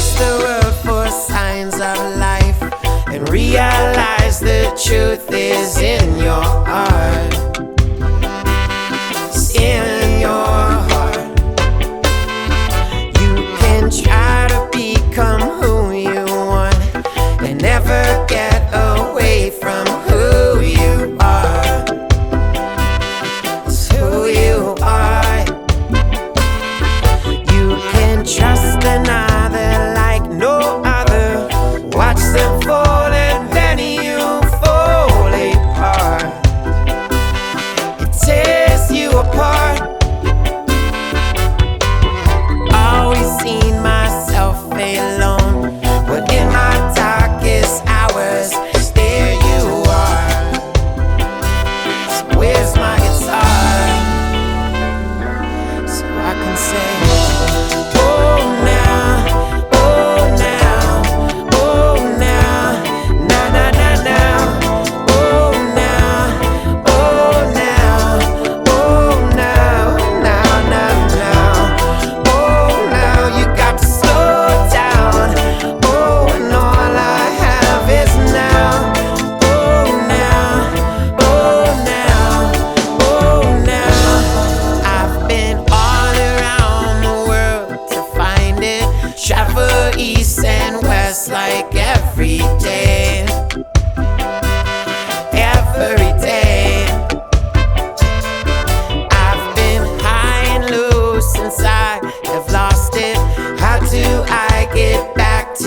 Search the world for signs of life and realize the truth is in your heart.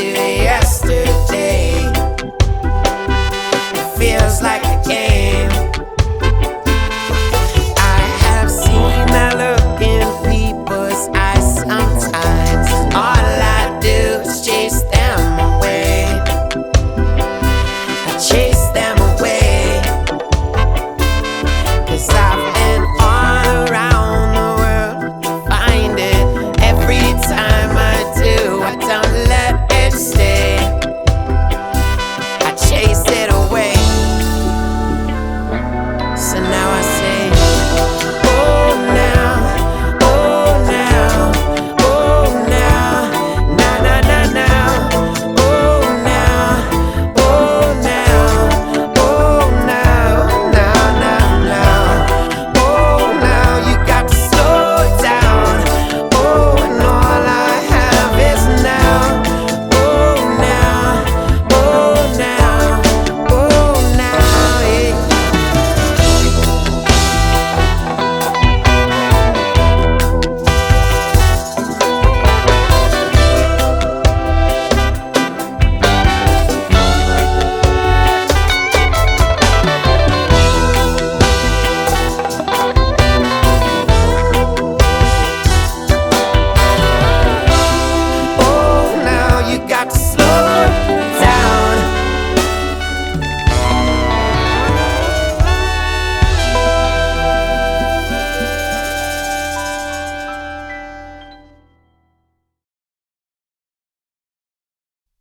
see the